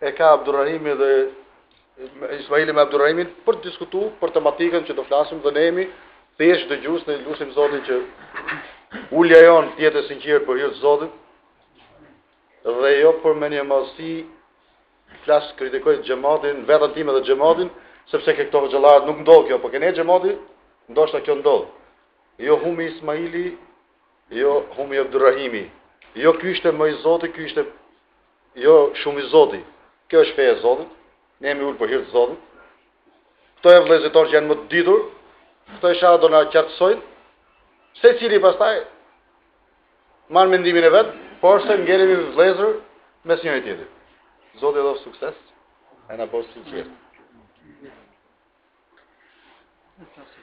e ka Abdurrahimi dhe Ismaili me Abdurrahimin për të diskutuar për tematikën që do flasim dhe ne jemi thjesht dëgjues ne lutim Zotin që ulja jon të jetë e sinqertë për hir të Zotit dhe jo për mendjemadhësi flas kritikoj xhamatin veten time dhe xhamatin sepse ke këto hoxhallarët nuk ndodh kjo po ke ne xhamati ndoshta kjo ndodh jo humbi Ismaili jo humbi Abdurrahimi jo ky ishte më i zoti ky ishte Jo shumë i zoti. Kjo është feja e Zotit. Ne jemi ulë për hir të Zotit. Këto janë vëllezërit tonë që janë më të ditur. Këto inshallah do na qartësojnë. Secili pastaj marr mendimin e vet, porse ngelemi vëllezër mes njëri tjetrit. Zoti dhëntë sukses. E na bëftë të sinqertë. Thank you.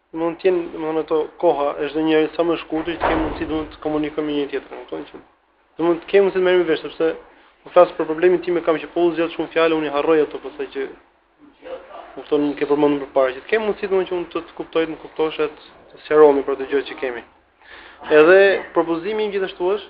Mund të jenë, domethënë ato koha e çdo njërit sa më shkurtër që të kemë mundësi domethënë të komunikojmë me njëri tjetrin, kupton që domethënë të kemë mundësi të merremi vesh sepse po flas për problemin tim e kam që po u zgjat shumë fjala unë i harroj ato pastaj që kupton nuk e përmendëm më parë që të kemë mundësi domethënë që unë të të kuptoj të më kuptosh e të sqarohemi për ato gjëra që kemi. Edhe propozimi im gjithashtu është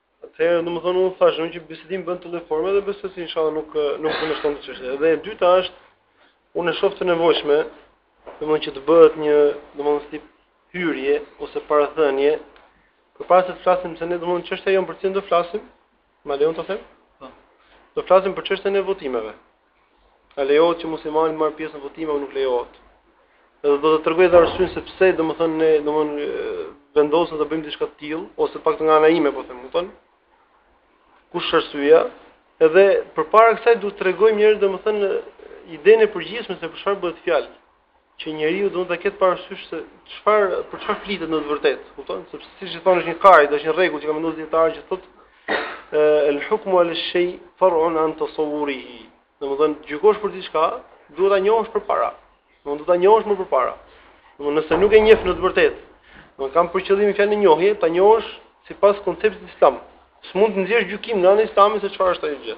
Atëherë, domethënë unë thashë, unë thashë që bisedim bëhen të lloj forme dhe besoj se inshallah nuk nuk do të shtohen të çështje. Dhe e dyta është unë e shoh të nevojshme, domethënë që të bëhet një, domethënë si hyrje ose parathënie përpara se të flasim se ne domethënë çështja jonë për cilën do flasim, ma lejon të them? Po. Do flasim për çështjen e votimeve. A lejohet që muslimani të marrë pjesë në votime apo nuk lejohet? Edhe do ta tregoj edhe arsyen se pse, domethënë ne, domethënë vendosëm të bëjmë diçka të tillë ose paktën nga ana ime, po them, kupton? Kush është arsyeja? Edhe përpara kësaj duhet të tregojmë njerëzve domethënë idenë e përgjithshme se për çfarë bëhet fjalë. që njeriu duhet ta ketë parasysh se çfarë për çfarë flitet në të vërtetë, kupton? Sepse siç i thonë është një kaid, është një rregull që kanë vendosur dijetarët që thotë el hukmu ala shay far'un an tasawwurihi. Domethënë gjykosh për diçka, duhet ta njohësh përpara. Domethënë duhet ta njohësh më përpara. Domethënë nëse nuk e njeh në të vërtetë, domethënë kam për qëllim fjalën njohje, ta njohësh sipas konceptit islam. S'mund të nxjerrësh gjykim nga ana islame se çfarë është ajo gjë.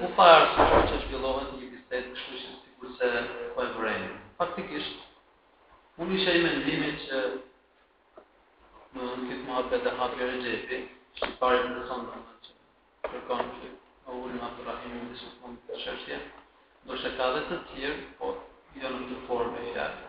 Më parë se sa që zhvillohet një bisedë kështu që sikurse po e vërejmë. Faktikisht, unë isha i mendimit që në në këtë muhabet dhe hapje regjepi, që pare të nëson në në që kërkon në që në ullë Abdurrahimi në që fund të çështje, do shë ka dhe të tjerë, po jo në të formë e fjallë.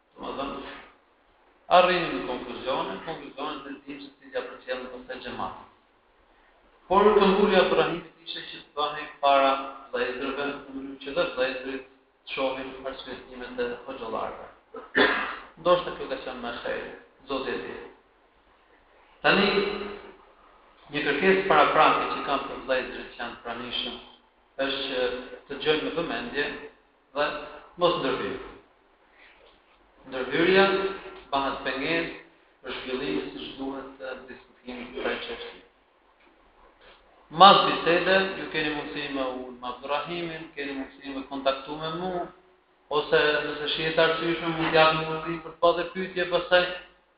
Domethënë, arrini në konkluzione, konkluzione të cilat ja përcjellim pastaj xhamatit. Por këmbgulja e Abdurrahimit ishte që të bëhej para vëllezërve në mënyrë që dhe vëllezërit të shohin arsyetimet e hoxhallarëve. Ndoshta kjo ka qenë më e drejtë, Zoti e di. Tani një kërkesë paraprake që kam për vëllezërit që janë të pranishëm është që të dëgjojnë me vëmendje dhe mos ndërhyjnë. Ndërhyrja bëhet pengesë për zhvillimin siç duhet të diskutimit të kësaj çështje. Mas bisede, ju keni mundësi me u ul me Abdurrahimin, keni mundësi me kontaktu me mu, ose nëse shihet e arsyeshme mund të japim mundësi për të bërë pyetje pastaj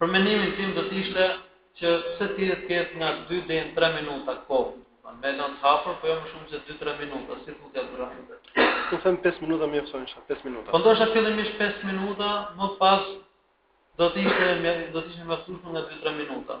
Për mendimin tim do të ishte që secili të ketë nga dy deri në tre minuta kohë, domethënë me lënë të hapur, po jo më shumë se dy tre minuta, si thua Abdurrahim. Unë them 5 minuta mjaftojnë, 5 minuta. Po ndoshta fillimisht 5 minuta, më pas do të ishte do të ishte mjaftueshëm nga 2-3 minuta.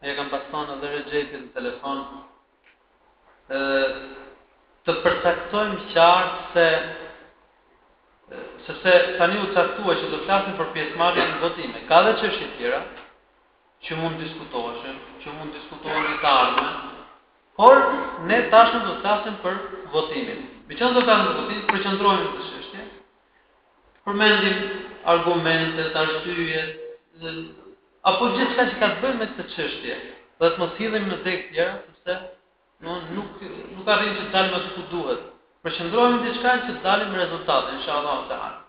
E kam pas thonë edhe Rexhepit në telefon, edhe të përcaktojmë qartë se sepse tani u caktua që do të flasim për pjesëmarrjen në votime. Ka dhe çështje tjera që mund të diskutoheshin, që mund të diskutohen në të ardhmen, por ne tashmë do të flasim për votimin. Me qënë do të flasim për votimin, përqendrohemi në këtë çështje, përmendim argumentet, arsyet dhe apo gjithçka që ka të bëjë me këtë çështje dhe të mos hidhemi në degë tjera sepse do nuk nuk arrijmë që të dalim aty ku duhet. Përqendrohemi në diçka që të dalim me rezultate, inshallah taala.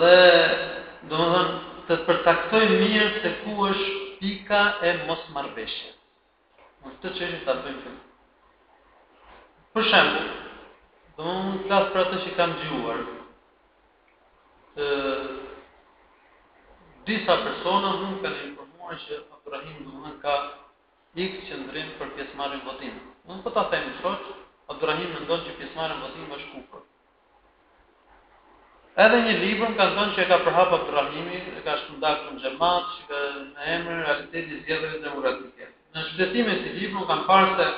Dhe domethënë të përcaktojmë mirë se ku është pika e mosmarrëveshjes. Në këtë çështje ta bëjmë këtë. Për shembull, domethënë unë po flas për atë që kam dëgjuar. Ë disa persona mu më kanë informuar që Abdurrahim Duhan ka një qëndrim për pjesëmarrjen në votim. Unë po ta them troç, Abdurrahim mendon që pjesëmarrja në votim është kufër. Edhe një libër më kanë thënë që e ka përhap Abdurrahimi, e ka shpërndarë këtu në xhamat, që ka emrin Realiteti i zgjedhjeve demokratike. Në shpjegimin e këtij libri unë kam parë se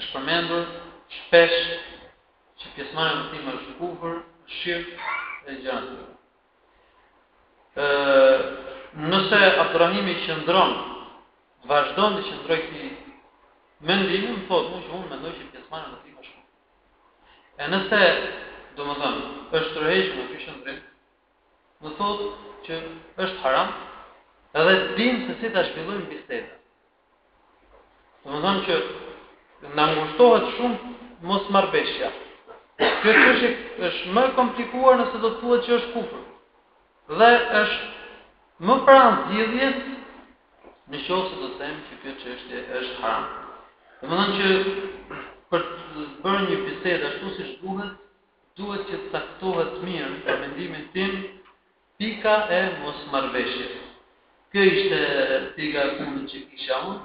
është përmendur shpesh që pjesëmarrja në votim është kufër, shirk e gjëra të tjera. Ë nëse Abdurrahimi qëndron, vazhdon të qëndrojë këtij mendimi, më thotë mua që unë mendoj që pjesëmarrja në votim është kufër. E nëse, domethënë, është tërhequr nga ky qëndrim, do të thotë që është haram, edhe dimë se si ta zhvillojmë bisedën. Domethënë që na ngushtohet shumë mosmarrëveshja. Kjo çështje është më e komplikuar nëse do të thuhet që është kufër. Dhe është më pranë zgjidhjes në qoftë se do të themi që kjo çështje është haram. Domethënë që për të bërë një bisedë ashtu siç duhet, duhet që të caktohet mirë për mendimin tim pika e mosmarrëveshjes. Kjo ishte pika e fundit që kisha unë.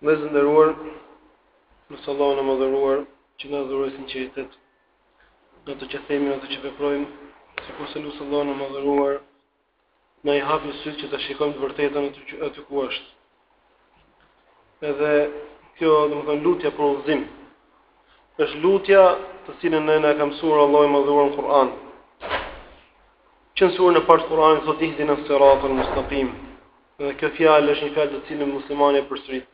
Vëllezër të nderuar, lus Allahun e madhëruar që të na dhurojë sinqeritet në ato që themi, në ato që veprojmë, sikurse lus Allahun e madhëruar të na i hapë sytë që ta shikojmë të vërtetën aty ku është. Edhe kjo, domethënë lutja për udhëzim. Është lutja të cilën ne na e ka mësuar Allahu i madhëruar në Kur'an. Që në surën e parë të Kur'anit thotë ihdina siratal mustaqim. Dhe kjo fjalë është një fjalë të cilën muslimani e përsërit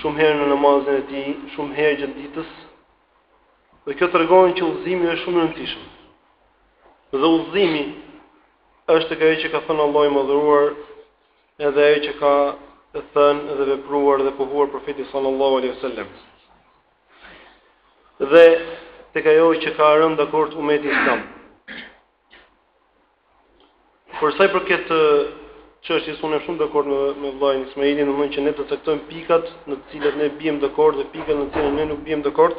shumë herë në namazin e tij, shumë herë gjatë ditës. Dhe kjo tregon që udhëzimi është shumë i rëndësishëm. Dhe udhëzimi është tek ajo që ka thënë Allahu i Madhëruar, edhe ajo që ka thënë dhe vepruar dhe pohuar profeti sallallahu alaihi wasallam. Dhe tek ajo që ka rënë dakord umeti islam. Për sa i përket çështjes, unë jam shumë dakord me me vëllain Ismailin, domethënë që ne do të caktojmë pikat në të cilat ne biem dakord dhe pikat në të cilat ne nuk biem dakord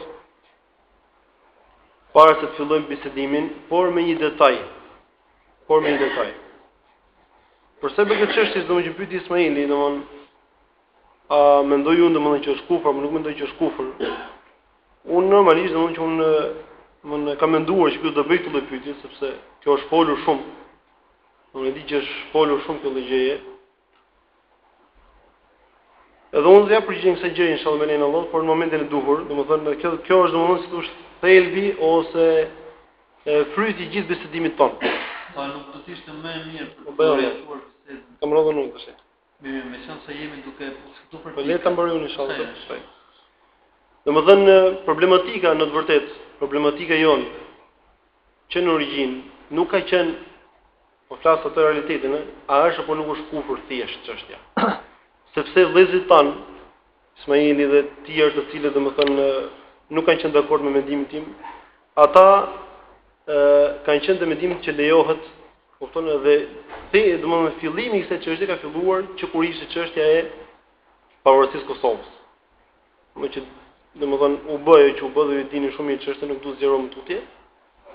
para se të fillojmë bisedimin, por me një detaj. Por me një detaj. Për sa i përket çështjes, domethënë që pyeti Ismaili, domethënë a mendoj unë domethënë që është kufër, apo nuk mendoj që është kufër? Unë normalisht domethënë që unë e kam menduar që ky do bëj këtë lloj pyetje sepse kjo është folur shumë. Unë e di që është folur shumë kjo lloj gjëje. Edhe unë do t'i përgjigjem kësaj gjëje inshallah me lejen e Allahut, por në momentin e duhur, domethënë kjo kjo është domethënë si të thuash thelbi ose fryti i gjithë bisedimit tonë. Po nuk do të ishte më e mirë për të orientuar bisedën. Kam rënë unë tash. Mirë, meqenëse jemi duke diskutu për tjekë. Po le ta mbaroj unë, inshallah, pastaj. Domethënë, problematika në të vërtetë, problematika jonë, që në origjinë, nuk ka qenë, po flas atë realitetin, a është apo nuk është kufër thjesht çështja. Sepse vëllezërit tanë, Ismaili dhe të tjerë të cilët domethënë nuk kanë qenë dakord me mendimin tim, ata kanë qenë të mendimit që lejohet, kupton edhe the domethënë fillimi i kësaj çështje ka filluar që kur ishte çështja e pavarësisë së Kosovës. Më që domethënë u bë ajo që u bë dhe ju dini shumë mirë çështjen nuk duhet zgjeroj më tutje.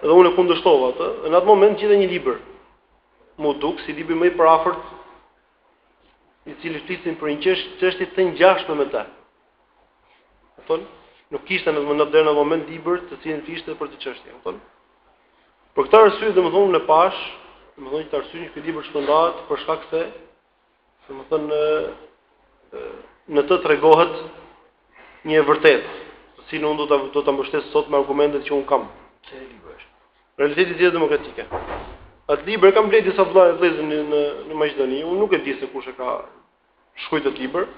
Dhe unë e kundërshtova atë. Në atë moment gjeta një libër. M'u duk si libri më i përafërt i cili fliste për një çështje të ngjashme me ta. Kupton? Nuk kishte deri në atë moment libër të cilin fliste për atë çështje, kupton? Për këtë arsye domethënë e pash, domethënë të arsyeshme që libri të shpërndahet për shkak se domethënë në në të tregohet një e vërtetë, të cilën unë do ta do ta mbështes sot me argumentet që un kam. Çë libër është? Realiteti i zgjidhjes demokratike. Atë libër e kam blerë disa vëlla e vëllezër në në, në Maqedoni. Unë nuk e di se kush e ka shkruajt atë libër.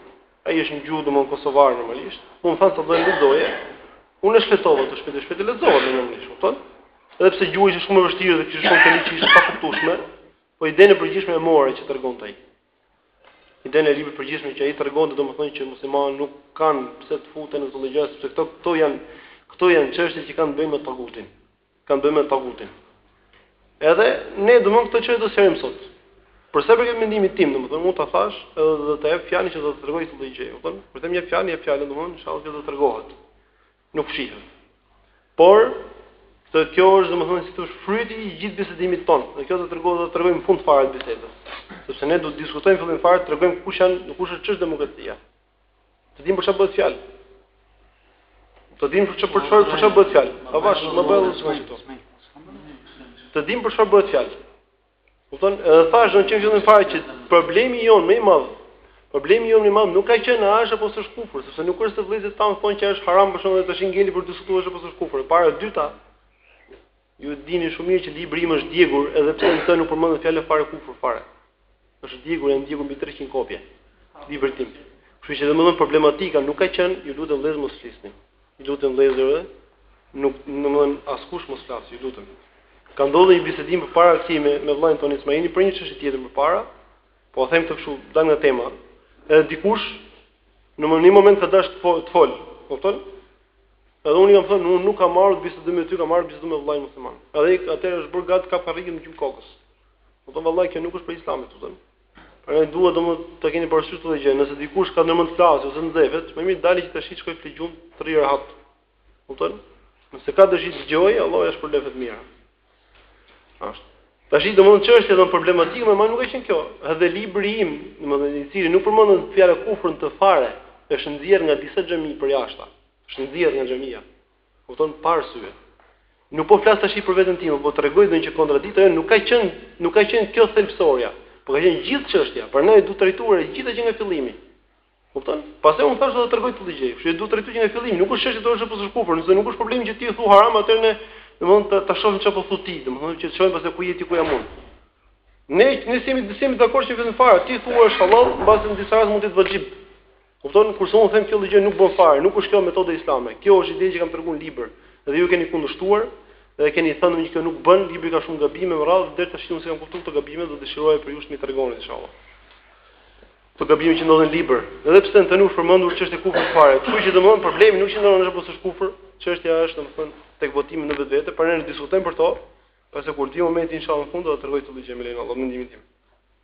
Ai është në gjuhë domon kosovar normalisht. Unë më thanë vëllezërit lexoje. Unë e shfletova shpejt e shpejt e lexova normalisht, kupton? Edhe pse gjuha ishte shumë e vështirë dhe kishte shumë fjalë që ishin të pakuptueshme, po idenë e përgjithshme e mora që tregon ai. Idenë e librit përgjithshme që ai tregon domethënë që muslimanët nuk kanë pse të futen në këtë gjë sepse këto këto janë këto janë çështje që kanë të bëjnë me tagutin. Kanë të bëjnë me tagutin. Edhe ne domon këto çështje do sqarim sot. Për sa përket mendimin tim, domethënë unë ta thash edhe do të jap fjalën që do të tregoj këtë gjë, domethënë, kur të jap fjalën, jap fjalën domethënë inshallah që do të tregohet. Nuk fshihet. Por Këtë kjo është domethënë si t'thosh fryti i gjithë bisedimit ton. Dhe kjo do të tregoj do të tregojmë në fund fare të bisedës. Sepse ne do të diskutojmë fillim fare të tregojmë kush janë, në kush është ç'është demokracia. Të dimë për çfarë bëhet fjalë. Të dimë për çfarë për çfarë për çfarë bëhet fjalë. Avash, më bëj edhe çfarë. Të dimë për çfarë bëhet fjalë. Kupton? Edhe thashë që në fillim fare që problemi jon më i madh, problemi jon më i madh nuk ka qenë a është apo s'është kufër, sepse nuk është se vëllezërit tanë thonë që është haram për shkak të tashi ngeli për diskutuar apo s'është kufër. Pastaj e dyta, ju dini shumë mirë që libri im është djegur edhe pse në të nuk përmendet fjalë fare kufër fare. Është djegur janë djegur mbi 300 kopje. Librit tim. Kështu që domethënë problematika nuk ka qenë, ju lutem vëllezër mos flisni. Ju lutem vëllezërve, domthon askush mos flasë, ju lutem. Ka ndodhur një bisedim përpara këtij me me vëllain tonë Ismaili për një çështje tjetër më parë. Po them këtë kështu, dal nga tema. Edhe dikush në një moment ka dashur të fol, të fol. Kupton? Edhe unë i kam thënë, unë nuk kam ardh të bisedoj me ty, kam ardh bisedoj me vëllain musliman. Edhe atëherë është bërë gati kap karrigen me gjujt kokës. Kupton vëllai kjo nuk është për islamin, kupton? Prandaj duhet domun ta keni parasysh këtë gjë, nëse dikush ka ndërmend të flasë ose të nxehet, më mirë dalë që tashi të shkojë të rri rehat. Kupton? Nëse ka dëshirë të dëgjojë, Allahu ia shpërbleftë me të mira. Ashtu. Tashi domun çështja domun problematikë me mua nuk ka qenë kjo. Edhe libri im, domethënë i cili nuk përmendet fjala kufër në të fare, është nxjerr nga disa xhami për jashtë. Është nxjerr nga xhamia. Kupton pa arsye. Nuk po flas tash për veten time, po të tregoj domethënë që kontradikta jonë nuk ka qenë, nuk ka qenë kjo thelbësorja, por ka qenë gjithë çështja. Prandaj duhet trajtuar e gjitha që nga fillimi. Kupton? Pastaj unë të thashë do ta tregoj këtë gjë. Kështu që duhet trajtuar që nga fillimi, nuk është çështje është apo s'është kufër, nëse nuk është problem që ti thu haram atë në, domthonë ta, ta shohim çfarë po thu ti, domthonë që të shohim pastaj ku je ti ku jam unë. Ne ne s'jemi s'jemi dakord që për temën fare, ti thua është halal, mbase në disa raste mund të jetë vaxhib. Kupton, kurse unë them kjo lloj gjë nuk bën fare, nuk është kjo metoda islame. Kjo është ide që kam treguar në libër dhe ju keni kundërshtuar dhe keni thënë që kjo nuk bën, libri ka shumë gabime me radhë, deri tash unë s'kam kuptuar këto gabime, do dëshiroj për ju të më tregoni inshallah. Këto gabime që ndodhen në libër, edhe pse në të nuk u përmend që është kufër fare. Kështu që domthon problemi nuk qëndron në është apo s'është kufër, çështja është domthon tek votimi në vetvete, por ne diskutojmë për to, pastaj kur të vijë momenti inshallah në fund do ta tregoj këtë gjë me lejen e Allahut, mendimin tim.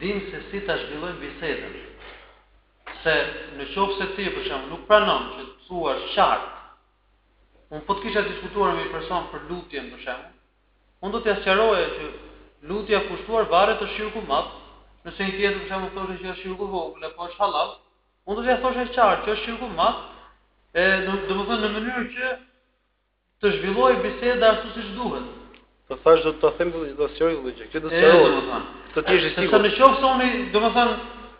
dimë se si ta zhvillojmë bisedën. Se në qoftë se ti për shembull nuk pranon që të thuash qartë, un po të kisha diskutuar me një person për lutjen për shembull, un do t'ia sqaroja që lutja e kushtuar varreve është shirk i madh, nëse një tjetër për shembull thoshte që është shirk i vogël apo është halal, un do t'ia thosha qartë që është shirk i madh, e domethënë në mënyrë që Të zhvillohej biseda ashtu siç duhet. Të thash do të ta them dhe do ta sqaroj këtë gjë. Kjo do të sqarohet. Ëh, domethënë. Të jesh i sigurt. Sepse në qoftë se unë, domethënë,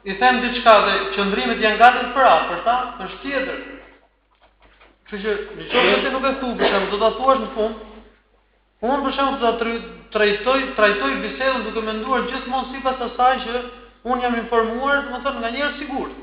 i them diçka dhe qëndrimet janë gati të përafërta, është tjetër. Kështu që në qoftë se ti nuk e thu, për shembull, do ta thuash në fund. Unë për shembull do ta trajtoj, trajtoj bisedën duke menduar gjithmonë sipas asaj që unë jam informuar, domethënë nga njerëz të sigurt.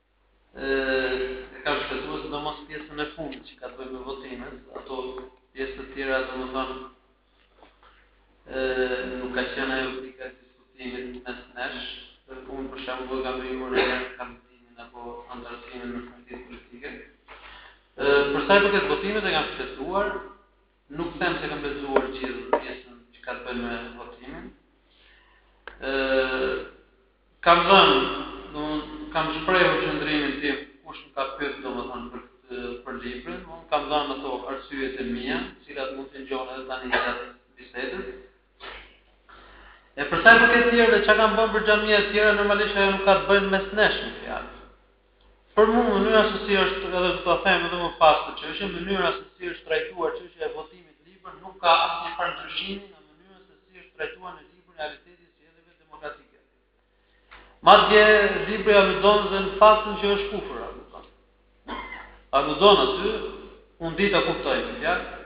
e kam shfletuar sidomos pjesën e fundit që ka të bëjë me votimet, ato pjesë të tjera domethënë ë nuk ka qenë ajo pika e diskutimit mes nesh, dhe unë për shembull e kam mohuar kandidimin apo anëtarësimin në partitë politike. Ë për sa i përket votimit e kam shfletuar, Nuk them se kam lexuar gjithë pjesën që ka të bëjë me votimin. Ë kam dhënë, domethënë kam shprehur qëndrimin tim, kush më ka pyetur domethënë për këtë për librin, unë kam dhënë ato arsyet e mia, të cilat mund të ngjohen edhe tani gjatë bisedës. E për sa i përket tjerëve, çka kanë bërë nëpër xhamia e tjera, normalisht ajo nuk ka të bëjë mes nesh në fjalë. Për mua mënyra se si është, edhe të ta them edhe më pas këtë çështje, mënyra se si është trajtuar çështja e votimit në libër nuk ka asnjë farë ndryshimi në mënyrën se si është trajtuar në libër realiteti i zgjedhjeve demokratike. Madje libri aludon dhe në faktin që është kufër, a kupton? Aludon aty, unë di ta kuptoj këtë fjalë.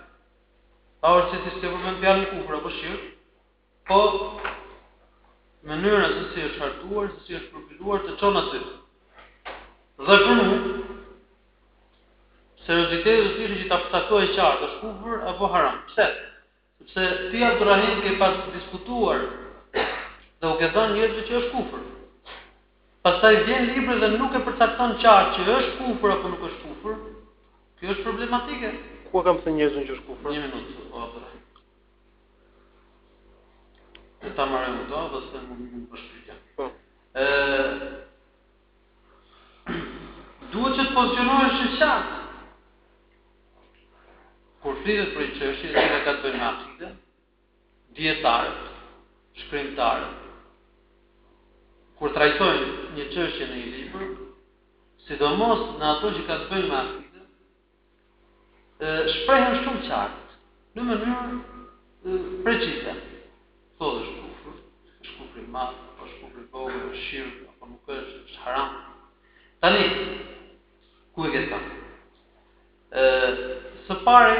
Pavarësisht se s'ke përmend fjalën kufër apo shirk, Po mënyra se si është hartuar, se si është përpiluar të çon aty. Dhe për mua serioziteti do të ishte që të përcaktohej qartë, është kufër apo haram. Pse? Sepse ti Abdurrahim ke pas diskutuar dhe u ke thënë njerëzve që është kufër. Pastaj vjen libri dhe nuk e përcakton qartë që është kufër apo nuk është kufër. Kjo është problematike. Ku u kam thënë njerëzve që është kufër? Një minutë, o Abdurrahim. Dhe ta marrë në ta dhe se mund mund për shpytja. Po. E... Duhet që të pozicionohesh qartë. Kur flitet për një çështje që ka të bëjë me akiden, dijetarët, shkrimtarët, kur trajtojnë një çështje në një libër, sidomos në ato që kanë të bëjnë me akiden, shprehen shumë qartë, në mënyrë precize, thotë është kufër, është kufër i madh, apo është kufër i vogël, është shirk, apo nuk është, është haram. Tani, ku e ke thënë? Së pari,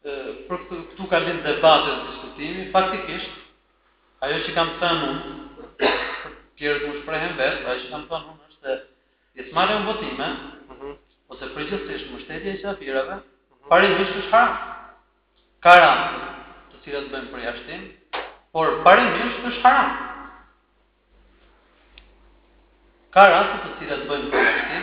Për, këtu ka lind debati dhe diskutimi, faktikisht, ajo që kam thënë unë, për të tjerët le të shprehen vetë, ajo që kam thënë unë është se pjesëmarrja në votime, mm -hmm. ose përgjithësisht mbështetja e qafirave, mm -hmm. parimisht është haram. Ka raste të cilat bëjnë përjashtim, por parimisht është haram. Ka raste të cilat bëjnë përjashtim,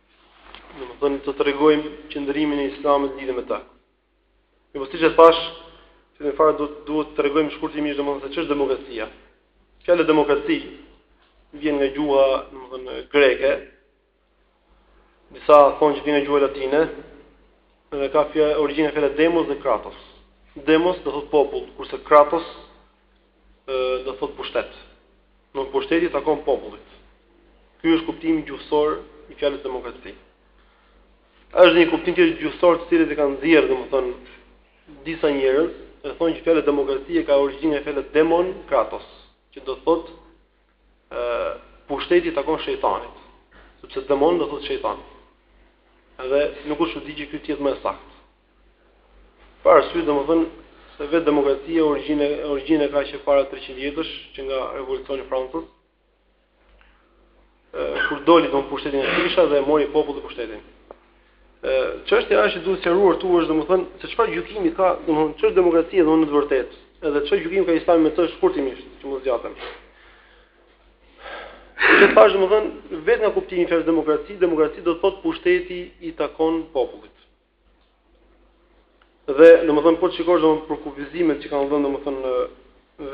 Domethënë të tregojmë qëndrimin e islamit lidhur me të. Po siç e thashë, së pari duhet të tregojmë shkurtimisht domethënë se ç'është demokracia. Fjala demokraci vjen nga gjuha domethënë greke, disa thonë që vjen nga gjuha latine, dhe ka fja, origjinë nga fjala demos dhe kratos. Demos do thotë popull, kurse kratos do thotë pushtet. Domethënë pushteti i takon popullit. Ky është kuptimi gjuhësor i fjalës demokraci. Është një kuptim tjetër gjuhësor të cilin e kanë nxjerrë domethënë disa njerëz e thonë që fjala demokraci ka origjinë nga fjala demon kratos, që do thotë ë pushteti i takon shejtanit, sepse demon do thotë shejtan. Edhe nuk është çudi që ky të jetë më i saktë. Pa arsye, domethënë se vetë demokracia origjinën e ka që para 300 vjetësh që nga revolucioni i Francës. Ë kur doli do nga pushteti kisha dhe mori populli pushtetin. Ë çështja është që duhet sqaruar këtu është domethënë se çfarë gjykimi ka, domethënë ç'është demokracia domethënë në të vërtetë. Edhe çfarë gjykimi ka Islami me të shkurtimisht, që mos zgjatem. Siç e thash domethënë vetë nga kuptimi i fjalës demokraci, demokraci do të thotë pushteti i takon popullit. Dhe domethënë po shikosh domethënë për kufizimet që kanë dhënë domethënë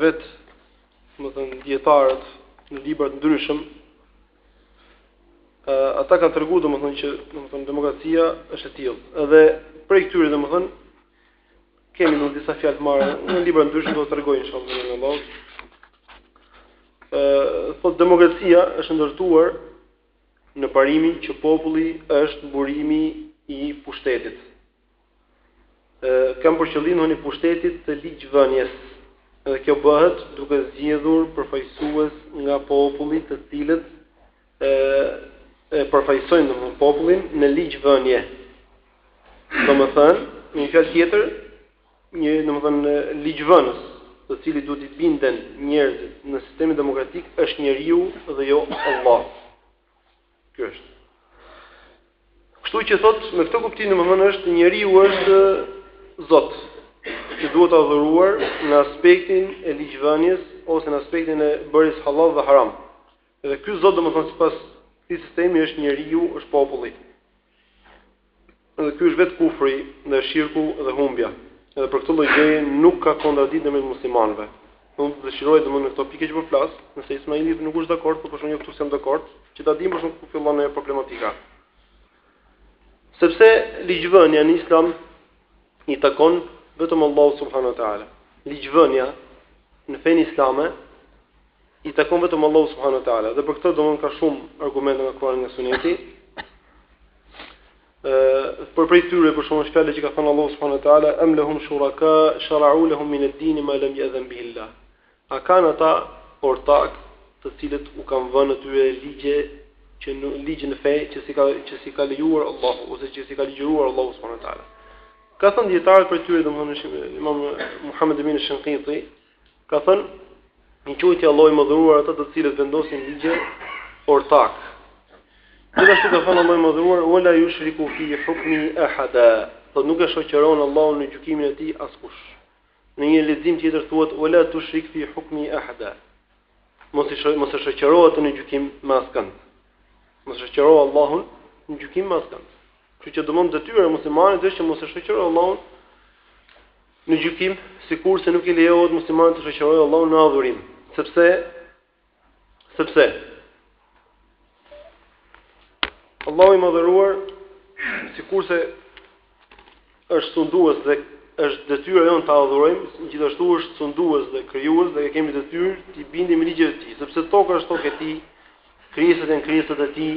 vet domethënë dietarët në libra të ndryshëm ata kanë treguar domethënë që domethënë demokracia është e tillë. Edhe prej këtyre domethënë kemi në disa fjalë të marra në libra të ndryshëm do të tregoj inshallah në Allah. Ë, thot demokracia është ndërtuar në parimin që populli është burimi i pushtetit. Kam për qëllim hënë pushtetit të ligjvënies dhe kjo bëhet duke zgjedhur përfaqësues nga populli të cilët e, e përfaqësojnë popullin në ligjvënie. Domethënë, me një fjalë tjetër, një, domethënë, ligjvënës, të cilit duhet t'i binden njerëzit në sistemin demokratik është njeriu dhe jo Allah. Ky është. Kështu që thot, me këtë kuptim domethënë është njeriu është Zot, që duhet adhuruar në aspektin e ligjvënies ose në aspektin e bërjes halal dhe haram. Dhe ky Zot domethënë sipas këtij sistemi është njeriu, është populli. Dhe ky është vetë kufri, dhe shirku dhe humbja. Dhe për këtë lloj gjëje nuk ka kontradiktë ndërmjet muslimanëve. Unë dëshiroj domethënë në këto pika që po flas, nëse Ismaili nuk është dakord, po për shembull këtu jam dakord, që ta dimë për shembull ku fillon ajo problematika. Sepse ligjvënia në Islam i takon vetëm Allahut subhanahu wa taala. Ligjvënia në fenë islame i takon vetëm Allahut subhanahu wa taala dhe për këtë domthon ka shumë argumente nga Kurani nga Suneti ë prej prej tyre për shembull fjalë që ka thënë Allahu subhanahu wa taala am lahum shuraka shara'u lahum min ad-din ma lam ya'zan bihi Allah a kanë ata ortak të cilët u kanë vënë atyre ligje që në ligj në fe që s'i ka që s'i ka lejuar Allahu ose që s'i ka ligjëruar Allahu subhanahu wa taala ka thënë dietarët prej tyre domthonë Imam Muhammed ibn Shinqiti Ka thënë, "I quajti Allahu i madhëruar ata të cilët vendosin ligje ortak." Gjithashtu ka thënë Allahu i madhëruar, "Wala yushriku fi hukmi ahada." Po nuk e shoqëron Allahu në gjykimin e tij askush. Në një lexim tjetër thuhet, "Wala tushrik fi hukmi ahada." Mos e sho, mos e shoqëro atë në gjykim me askënd. Mos e shoqëro Allahun në gjykim me askënd. Kështu që domethënë detyra e muslimanit është që mos e shoqëro Allahun Në gjykim, sikurse nuk i lejohet muslimanit ta shoqërojë Allahun në adhurim, sepse sepse Allahu i madhëruar sikurse është sundues dhe është detyra jonë ta adhurojmë, gjithashtu është sundues dhe krijues dhe e kemi detyrë t'i bindemi ligjeve e tij, sepse toka është tokë e tij, krijesat janë krijesat e tij.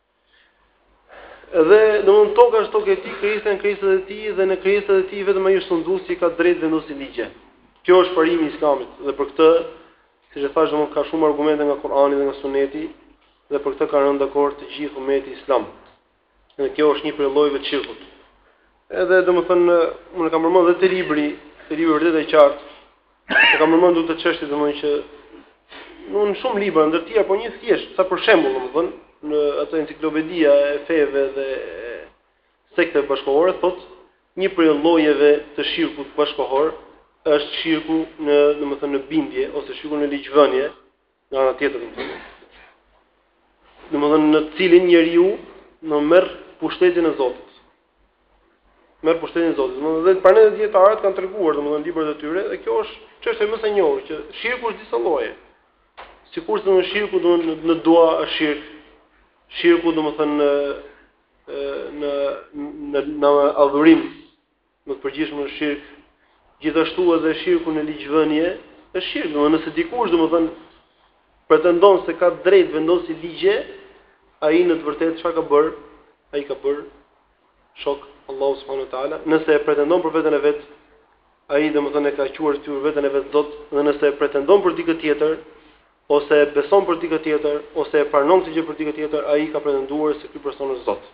Dhe domethënë toka është tokë e tij, krijesat janë krijesat e tij, dhe në krijesat e tij, vetëm ai është sundues që ka të drejtë të vendosi ligje. Kjo është parimi i islamit, dhe për këtë, siç e thashë domethënë ka shumë argumente nga Kurani dhe nga Suneti, dhe për këtë kanë rënë dakord të gjithë umeti islam. Dhe kjo është një prej llojeve të shirkut. Edhe, domethënë, unë e kam përmend edhe te libri, te libri e vërteta e qartë, E kam përmendur këtë çështje domethënë që në shumë libra ndër të tjera, po një thjesht, sa për shembull, domethënë, në atë enciklopedia e feve dhe sekteve bashkëkohore thotë një prej llojeve të shirkut bashkëkohor është shirku në, domethënë në bindje ose shirku në ligjvënie, Në anën tjetër, domethënë në të cilin njeriu merr pushtetin e Zotit. Merr pushtetin e Zotit. Dhe prandaj dijetarët kanë treguar domethënë në librat e tyre, dhe kjo është çështje më se e njohur, që shirku është disa lloje. Sikurse shirku domethënë në dua është shirk, shirku domethënë në, në, në, në adhurim, Më të përgjithshëm është shirk. Gjithashtu edhe shirku në ligjvënie është shirk, domethënë nëse dikush domethënë pretendon se ka të drejtë të vendosi ligje, ai në të vërtetë çka ka bërë? Ai i ka bërë shok Allahut subhanahu wa taala, nëse e pretendon për veten e vet, ai domethënë e ka quajtur aty veten e vet Zot, dhe nëse e pretendon për dikë tjetër, ose e beson për dikë tjetër, ose e pranon këtë gjë për dikë tjetër, ai ka pretenduar se ky person është Zot.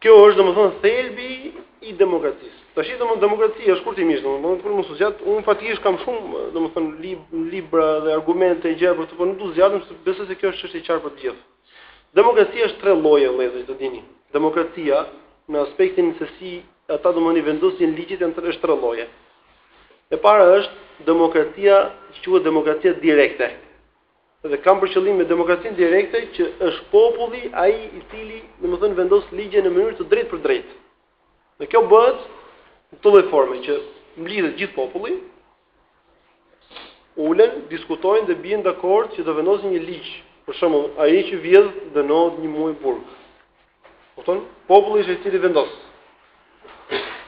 Kjo është domethënë thelbi i demokracisë. Tashi domethënë demokracia shkurtimisht domethënë për mos u zgjat, unë faktikisht kam shumë domethënë lib, libra dhe argumente e gjëra për të, por nuk do zgjatem sepse besoj se kjo është çështje e qartë për të gjithë. Demokracia është tre lloje vëllezër, ta dini. Demokracia në aspektin se si ata domethënë i vendosin ligjet janë tre është tre lloje. E para është demokracia që quhet demokracia direkte. Dhe kanë për qëllim me demokracinë direkte që është populli ai i cili, domethënë, vendos ligje në mënyrë të drejtpërdrejtë. Dhe kjo bëhet në këtë lloj forme që mblidhet gjithë populli, ulen, diskutojnë dhe bien dakord që të vendosin një ligj. Për shembull, ai që vjedh dënohet një muaj burg. Kupton? Populli është i cili vendos.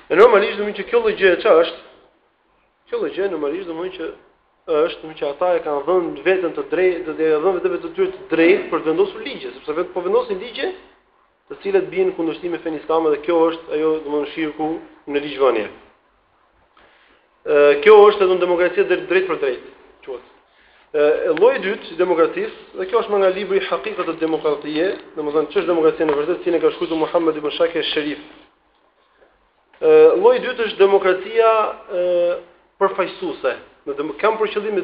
E normalisht domethënë që kjo lloj gjëje ç'është? Kjo lloj gjë normalisht domethënë që është, më që ata e kanë dhënë vetes të drejtë, domethënë dhënë vetes të tyre të drejtë për të vendosur ligje, sepse vetë po vendosin ligje, të cilat bien në kundërshtim me fenë islame dhe kjo është ajo, domthonë shirku në ligjvënie. Ë kjo është edhe demokracia drejt drejt për drejt, quhet. Ë lloji i dytë i demokracisë, dhe kjo është marrë nga libri Hakikat ed-Demokratie, domthonë ç'është demokracia në vërtetë, të cilin e ka shkruar Muhamed ibn Shakir Sherif. Lloji i dytë është demokracia ë përfaqësuese. Edhe kam për qëllim me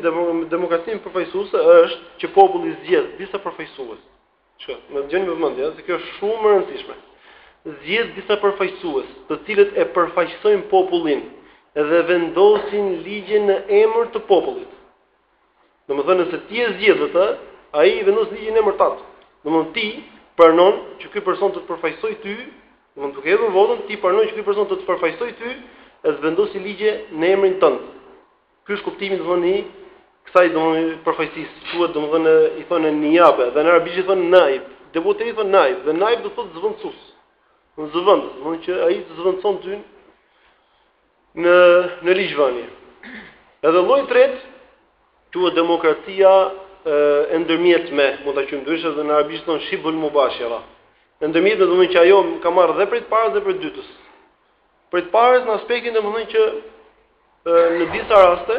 demokracinë përfaqësuese është që populli zgjedh disa përfaqësues. Çka? Më dëgjoni me vëmendje, se kjo është shumë e rëndësishme. Zgjedh disa përfaqësues, të cilët e përfaqësojnë popullin dhe vendosin ligje në emër të popullit. Domethënë nëse ti e zgjedh atë, ai i vendos ligjin në emër tat. Domethënë ti pranon që ky person të të përfaqësoj ty, domethënë duke hedhur votën ti pranon që ky person të të përfaqësoj ty dhe të vendosë ligje në emrin tënd. Ky është kuptimi domethënë i kësaj domethënë përfaqësisë, quhet domethënë i thonë niabe dhe në arabisht i thonë naib. Deputeti thonë naib dhe naib do të thotë zëvendësues. Në zëvendës, domethënë që ai të zëvendëson ty në në ligjvënie. Edhe lloji i tretë quhet demokracia e ndërmjetme, mund ta quajmë ndryshe dhe në arabisht thon shibul mubashira. E ndërmjetme domethënë që ajo ka marrë dhe prej të parës dhe prej të dytës. Prej të parës në aspektin domethënë që në disa raste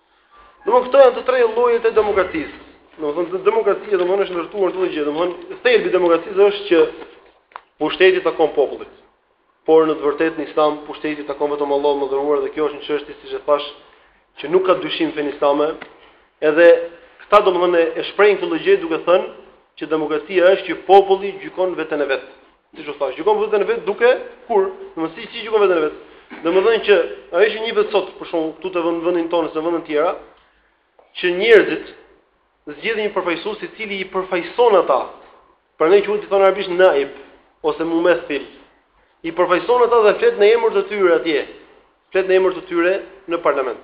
Domethënë këto janë të tre llojet e demokracisë. Domethënë demokracia domethënë është ndërtuar në këtë lloj gjëje, domethënë thelbi i demokracisë është që pushteti i takon popullit. Por në të vërtetë në Islam pushteti i takon vetëm Allahut të madhëruar dhe kjo është një çështje siç e thash që nuk ka dyshim në fenë islame. Edhe këta domethënë e shprehin këtë lloj gjëje duke thënë që demokracia është që populli gjykon veten e vet. Siç u thash, gjykon veten e vet duke kur, domethënë si si gjykon veten e vet. Domethënë që ajo që njihet sot për shembull këtu te ven vendin tonë ose vendet e tjera, që njerëzit zgjedhin një përfaqësues i cili i përfaqëson ata. Prandaj quhet, i thonë arabisht naib ose mumethil. I përfaqëson ata dhe flet në emër të tyre atje. Flet në emër të tyre në parlament.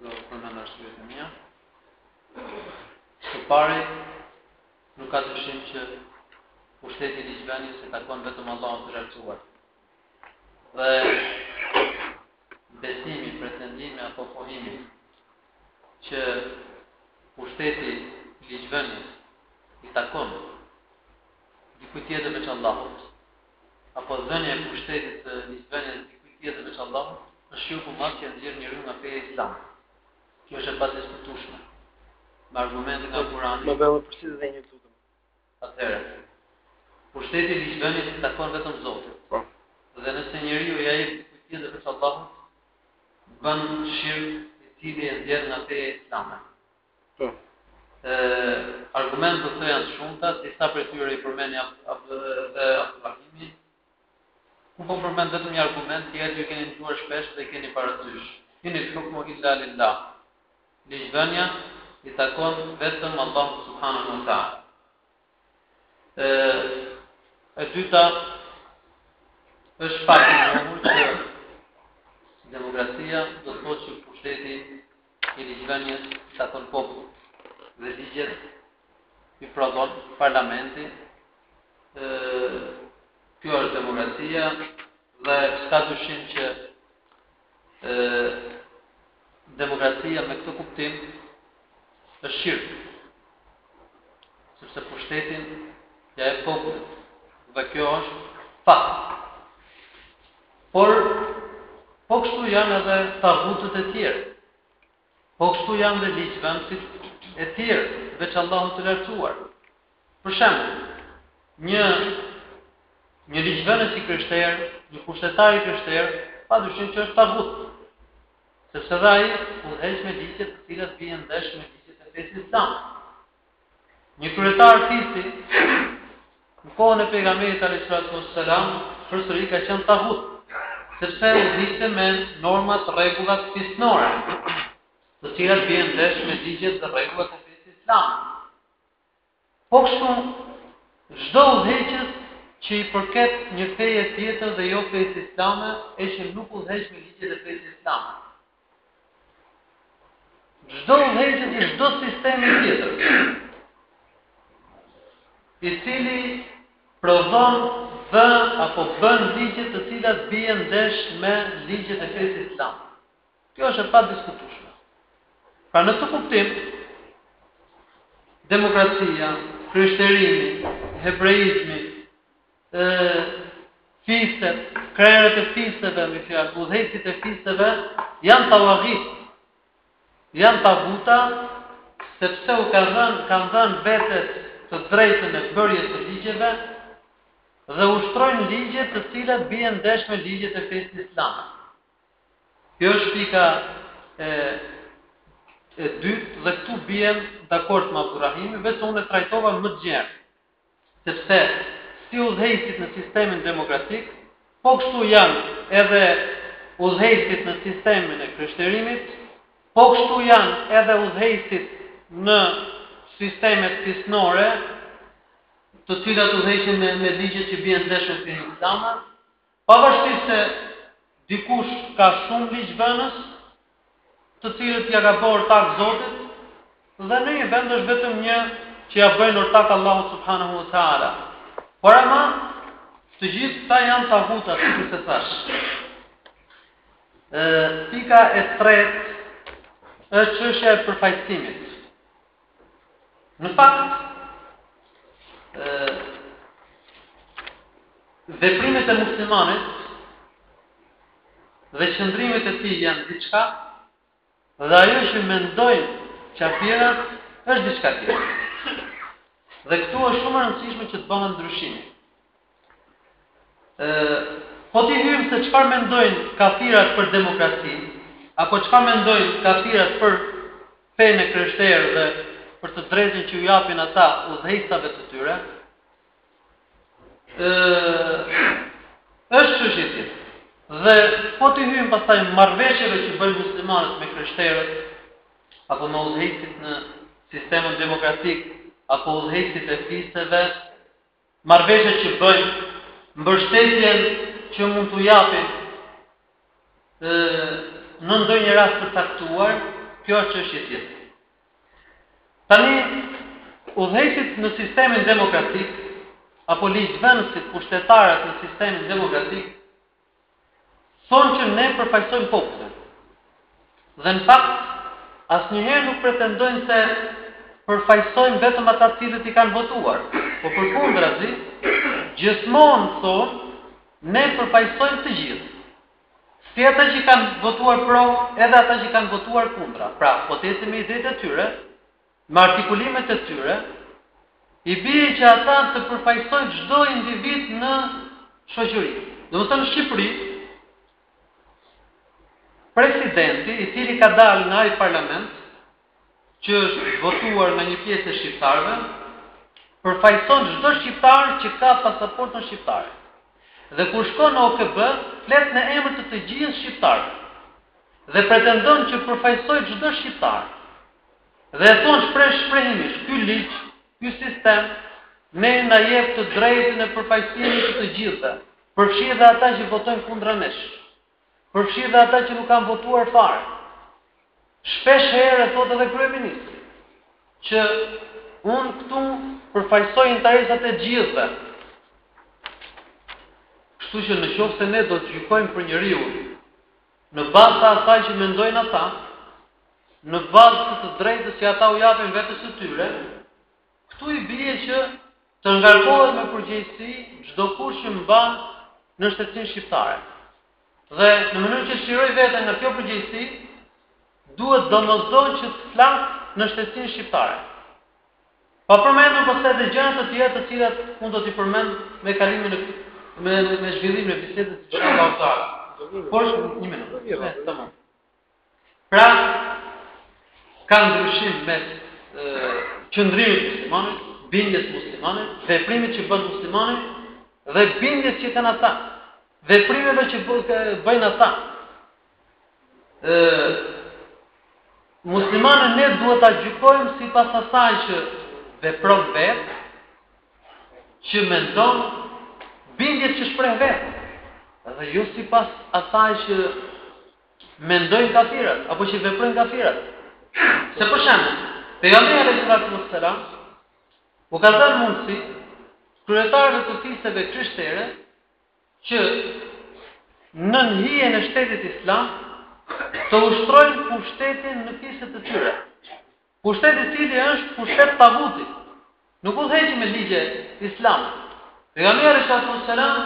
Do të thonë në ashtu të mia. Së pari nuk ka dyshim që pushteti i ligjvënies i takon vetëm Allahut të lartësuar. Dhe besimi, pretendimi apo pohimi që pushteti i ligjvënies i takon dikujt tjetër veç Allahut, apo dhënia e pushtetit të ligjvënies dikujt tjetër veç Allahut, është shirk i madh që e nxjerr njeriun nga feja islame. Kjo është e padiskutueshme. Me argumente nga Kurani. Ma bën përsëri edhe një lutem. Atëherë, pushteti i ligjvënies i takon vetëm Zotit. Po. Dhe nëse njeriu ja jep dikujt tjetër veç Allahut, bën shirk i cili e nxjerr nga feja islame. Po. E, argumentet janë të shumëta, disa prej tyre i përmendi dhe Abdurrahimi, Unë po përmend vetëm një argument që ju e keni dëgjuar shpesh dhe e keni parasysh. Inil hukmu illa lillah. Ligjvënia i takon vetëm Allahut subhanahu wa taala. E e dyta është fakti i njohur që demokracia do të thotë që pushteti i ligjvënies i takon popullit dhe ligjet i prodhon parlamenti ë kjo është demokracia dhe s'ka dyshim që E, demokracia me këtë kuptim është shirk. Sepse pushtetin ja jep popullit. Dhe kjo është fakt. Por, po kështu janë edhe tagutët e tjerë. Po kështu janë dhe ligjvënësit e tjerë veç Allahut të Lartësuar. Për shembull, një një ligjvënës i krishterë, një pushtetar i krishterë, padyshim që është tagut, sepse dhe ai udhëheq me ligje të cilat bien ndesh me ligjet e fesë islame. Një kryetar fisi në kohën e pejgamberit alayhi salatu wassalam përsëri ka qenë tagut, sepse udhëhiqte me normat, rregullat fisnore, të cilat bien ndesh me ligjet dhe rregullat e fesë islame. Po kështu, çdo udhëheqës që i përket një feje tjetër dhe jo fesë islame, e që nuk udhëheq me ligjet e fesë islame. Çdo udhëheqës i çdo sistemi tjetër, i cili prodhon dhe apo bën ligje të cilat bien ndesh me ligjet e fesë islame. Kjo është e padiskutueshme. Pra në këtë kuptim demokracia, krishterimi, hebreizmi, e fise, krerët e fiseve, me fjalë, udhëheqësit e fiseve janë tauaghit. Janë taguta sepse u kanë dhënë kanë dhënë vetes të drejtën e bërjes së ligjeve dhe ushtrojnë ligje të cilat bien ndesh me ligjet e fesë islame. Kjo është pika e e dytë dhe këtu biem dakord me Abdurrahimin, veç unë e trajtova më gjerë. Sepse, si udhëheqësit në sistemin demokratik, po kështu janë edhe udhëheqësit në sistemin e krishterimit, po kështu janë edhe udhëheqësit në sistemet fisnore, të cilat udhëheqen me ligjet që bien ndesh me Islamin, Pavarësisht se dikush ka shumë ligjvënës, të cilët ia ka bërë ortak Zotit, dhe në një vend është vetëm një që ia bëjnë ortak Allahut subhanehu ve teala. Por ama, të gjithë këta janë taguta, sikurse thashë. Ë, pika e tretë është çështja e përfaqësimit. Në fakt, veprimet e muslimanit dhe qëndrimet e tij janë diçka dhe ajo që mendon qafiri është diçka tjetër. Dhe këtu është shumë e rëndësishme që të bëhet ndryshimi. E, po t'i hyjmë se çfarë mendojnë kafirat për demokracinë, apo çfarë mendojnë kafirat për fenë e kreshterë dhe për të drejtën që ju japin ata udhëheqësave të tyre, e, është çështje tjetër. Dhe po t'i hyjmë pastaj marrëveshjeve që bëjnë muslimanët me krishterët apo me udhëheqësit në sistemin demokratik apo udhëheqësit e fiseve Marrëveshje që bëjnë mbështetjen që mund t'u japin në ndonjë rast të caktuar, kjo është çështje tjetër. Tani udhëheqësit në sistemin demokratik apo ligjvënësit pushtetarët në sistemin demokratik Thonë që ne përfaqësojmë popullin. Dhe në fakt, asnjëherë nuk pretendojnë se përfaqësojnë vetëm ata të cilët i kanë votuar, por përkundrazi, gjithmonë thonë ne përfaqësojmë të gjithë. Si ata që kanë votuar pro, edhe ata që kanë votuar kundra. Pra, po të ecim me idetë e tyre, Me artikulimet e tyre, i bie që ata të përfaqësojnë çdo individ në shoqëri. Domethënë në Shqipëri, presidenti i cili ka dalë nga ai parlament që është votuar nga një pjesë e shqiptarëve, përfaqëson çdo shqiptar që ka pasaportën shqiptare. Dhe kur shkon në OKB, flet në emër të të gjithë shqiptarëve dhe pretendon që përfaqëson çdo shqiptar. Dhe e thonë shpresh shprehimisht, ky ligj, ky sistem, ne na jep të drejtën e përfaqësimit të të gjithëve, përfshi edhe ata që votojnë kundra nesh, përfshi edhe ata që nuk kanë votuar fare. Shpesh herë e thotë edhe kryeministri, që unë këtu përfaqësoj interesat e të gjithëve. Kështu që në qoftë se ne do të gjykojmë për njeriu në bazë të asaj që mendojnë ata, në bazë të të drejtës që ata u japin vetes së tyre, këtu i bie që të ngarkohet me përgjegjësi çdo kush që mban nënshtetësinë shqiptare. Dhe në mënyrë që ta liroj veten nga kjo përgjegjësi, duhet domosdoshmë që të flak nënshtetësinë shqiptare. Pa përmendur pastaj dhe gjëra të tjera të cilat mund do t'i përmend me kalimin e me me zhvillimin e bisedës inshallah taala. Por një minutë. Tamam. Pra, ka ndryshim mes qëndrimit të muslimanit, bindjes së muslimanit, veprimit që bën muslimani dhe bindjes që kanë ata, veprimeve që bëjnë ata. Ë muslimanin ne duhet ta gjykojmë sipas asaj që vepron vetë, që mendon bindjes që shpreh vetë dhe jo sipas asaj që mendojnë kafirat apo që veprojnë kafirat. Se për shembull, pejgamberi alejhi salatu ues selam u ka dhënë mundësi kryetarëve të fiseve krishtere që nën hijen e shtetit islam të ushtrojnë pushtetin në fiset e tyre. Pushtet i cili është pushtet taguti, nuk udhëhiqet me ligje islame. Pejgamberi alejhi salatu ues selam,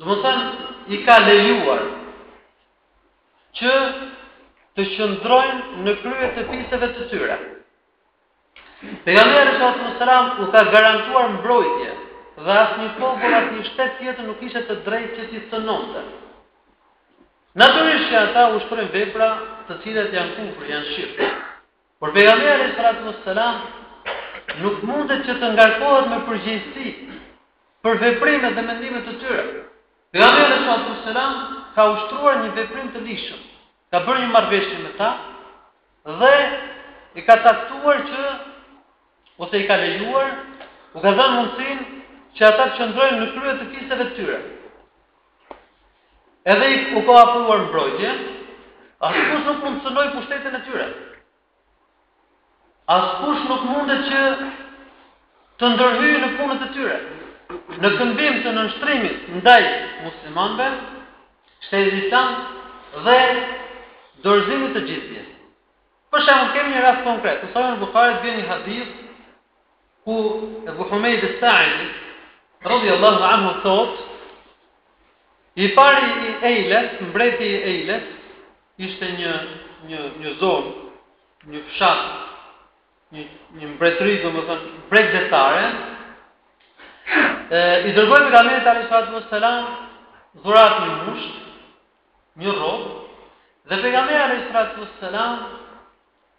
domethënë, i ka lejuar që të qëndrojnë në krye të fiseve të tyre. Pejgamberi alejhi salatu ues selam u ka garantuar mbrojtje dhe asnjë popull as një shtet tjetër nuk kishte të drejtë që t'i cënonte. Natyrisht që ata ushtrojnë vepra të cilat janë kufër, janë shirk. Por pejgamberi alayhi salatu wassalam nuk mundet që të ngarkohet me përgjegjësi për veprimet dhe mendimet e tyre. Pejgamberi alayhi salatu wassalam ka ushtruar një veprim të ligjshëm, ka bërë një marrëveshje me ta dhe i ka caktuar që ose i ka lejuar, u ka dhënë mundësinë që ata të qëndrojnë në krye të fiseve të tyre. Edhe iu ka ofruar mbrojtje, askush nuk mund të synoj pushtetin e tyre. Askush nuk mundet që të ndërhyjë në punët e tyre. Në këmbim të nënshtrimit ndaj muslimanëve, shtetit islam dhe dorëzimit të xhizjes. Për shembull, kemi një rast konkret. Në Sahihun Buhari vjen një hadith ku Ebu Humeid e Sa'idi, radijallahu anhu thot, i pari i Ejles, mbreti i Ejles, ishte një, një, një zonë, një fshat, një, një mbretëri, domethënë, bregdetare, i dërgoi pejgamberit alayhi salatu wassalam, dhurat një mushkë, një rrobë, dhe pejgamberi alayhi salatu wassalam,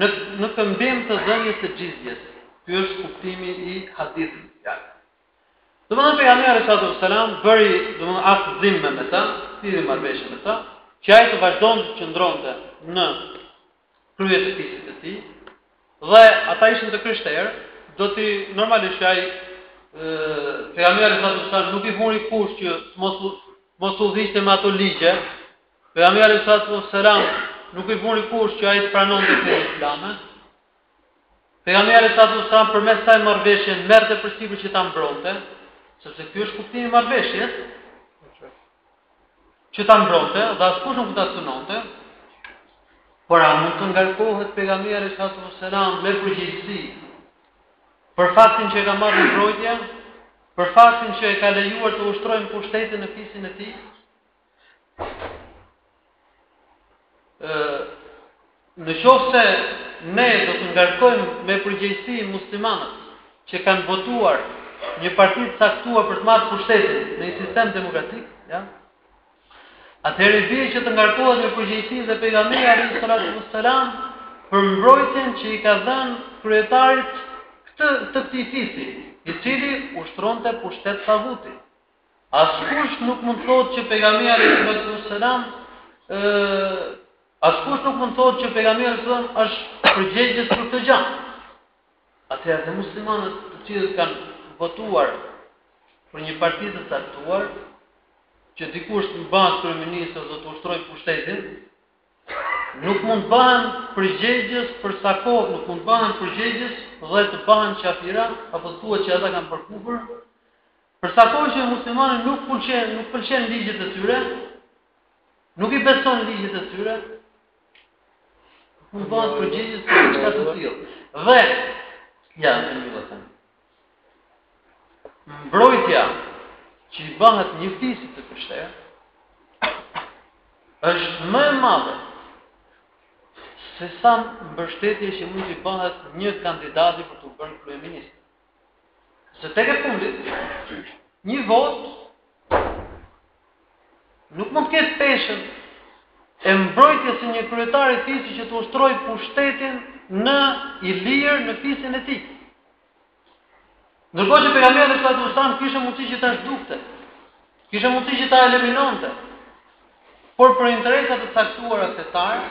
Në këmbim të dhënies së xhizjes. Ky është kuptimi i hadithit në fjalë. Domethënë pejgamberi alayhi salatu wasalam bëri domethënë akt dhimme me ta, lidhi marrëveshje me ta, që ai të vazhdonte të qëndronte në krye të fisit të tij, dhe ata ishin të krishterë, do të normalisht që ai pejgamberi alayhi salatu wasalam nuk i vuri kusht që mos mos udhëhiqte me ato ligje, Pejgamberi alayhi salatu wassalam nuk i vuri kusht që ai të pranonte fenë islame. Pejgamberi alayhi salatu wassalam përmes kësaj marrveshje merrte përsipër që ta mbronte, sepse ky është kuptimi i marrveshjes. Që ta mbronte, dhe askush nuk ta synonte. Por a mund të ngarkohet pejgamberi alayhi salatu wassalam me përgjegjësi për faktin që e ka marrë në mbrojtje, për faktin që e ka lejuar të ushtrojë pushtetin në fisin e tij? Në qoftë se ne do të ngarkojmë me përgjegjësi muslimanët që kanë votuar një parti të caktuar për të marrë pushtetin në një sistem demokratik, ja? Atëherë i bie që të ngarkohet me përgjegjësi dhe pejgamberi alayhi salatu wassalam për mbrojtjen që i ka dhënë kryetarit këtë të këtij fisi, i cili ushtronte pushtet taguti. Askush nuk mund të thotë që pejgamberi alayhi salatu wassalam askush nuk mund të thotë që pejgamberi alayhi sallam është përgjegjës për këtë gjë. Atëherë dhe muslimanët të cilët kanë votuar për një parti të caktuar që dikush të bëhet kryeministër ose të ushtrojë pushtetin, nuk mund të bëhen përgjegjës për sa kohë nuk mund të bëhen përgjegjës dhe të bëhen qafira apo të thuhet që ata kanë bërë kufër Për sa kohë që muslimani nuk pëlqen, nuk pëlqen ligjet e tyre, nuk i beson ligjet e tyre, nuk bëhet përgjegjës për diçka të tillë. Dhe ja, të mbyllë Mbrojtja që i bëhet një fisi të krishterë, është më e madhe se sa mbështetja që mund t'i bëhet një kandidati për t'u bërë kryeministër. Se tek e fundit, një votë nuk mund të ketë peshën e mbrojtjes së një kryetari fisi që të ushtrojë pushtetin i lirë në fisin e tij. Ndërkohë që pejgamberi sallallahu alajhi wasallam kishte mundësi që ta zhdukte, kishte mundësi që ta eliminonte, por për interesa të caktuara fetare,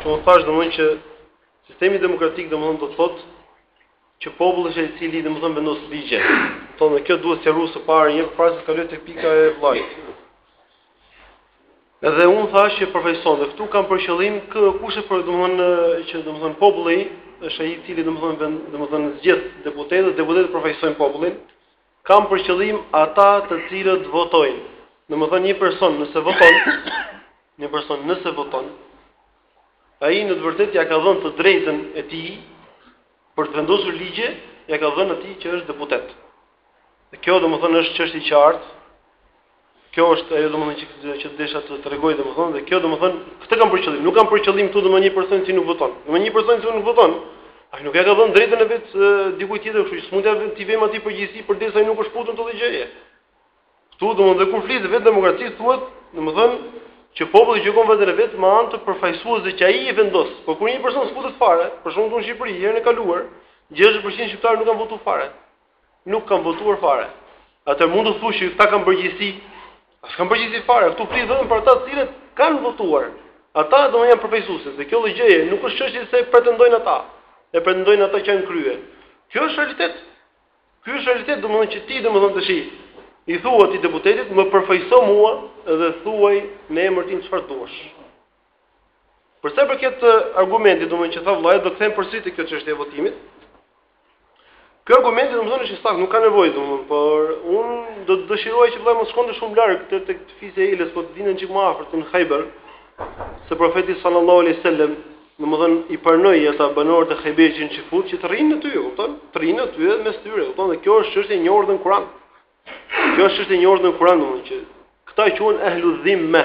Që unë thashë domethënë që sistemi demokratik domethënë do të thotë që populli është ai i cili domethënë vendos ligje. Dhe kjo duhet sqaruar së pari një përpara se të kaloj te pika e vëllait. Edhe unë thashë që përfaqëson dhe këtu kam për qëllim kë kushe për domethënë që domethënë populli është ai i cili domethënë zgjedh deputetët, deputetët përfaqësojnë popullin. Kam për qëllim ata të cilët votojnë. Domethënë një person nëse voton, një person nëse voton, ai në të vërtetë ia ka dhënë të drejtën e tij për të vendosur ligje, ia ka dhënë atij që është deputet. Dhe kjo domethënë është çështje e qartë, Kjo është ajo domethënë që do që desha të tregoj domethënë dhe kjo domethënë këtë kam për qëllim, nuk kam për qëllim këtu domethënë një person që nuk voton. Domethënë një person që nuk voton, ai nuk ia ka dhënë të drejtën e vet dikujt tjetër, kështu që s'mund t'i vëmë atij përgjegjësi përderisa ai nuk është futur në këtë gjëje. Ktu domethënë dhe kur flitet për demokraci thuhet, domethënë që populli gjykon veten e vet me anë të përfaqësuesve që ai i vendos. Por kur një person s'futet fare, për shembull në Shqipëri herën e kaluar, 60% shqiptarë nuk kanë votuar fare. Nuk kanë votuar fare. Atëherë s'mund të thuash që këta kanë përgjegjësi. Ata s'kanë përgjegjësi fare, këtu flitet vetëm për ata të cilët kanë votuar. Ata domethënë janë përfaqësuesit dhe kjo lloj gjëje nuk është çështje se pretendojnë ata. E pretendojnë ata që janë krye. Kjo është realitet. Ky është realitet, domethënë që ti domethënë tash i thua ti deputetit, më përfaqëso mua dhe thuaj në emër tim çfarë duash. Për sa i përket argumentit, domethënë që tha vëllai, do të kthehem përsëri te kjo çështje e votimit. Ky argumenti domethënë është sakt, nuk ka nevojë domethënë, por un do të dëshiroj që vëllai mos shkonte shumë larg te tek fisi e Elës, po të vinte çik më afër në Hajber. Se profeti sallallahu alaihi wasallam, domethënë i pranoi ata banorët e Hajberit që ishin çifut që të rrinë aty, e kupton? Të rrinë aty edhe mes tyre, e kupton? Dhe kjo është çështje e njohur në Kur'an. Kjo është çështje e njohur në Kur'an domethënë që këta quhen ehlu dhimme.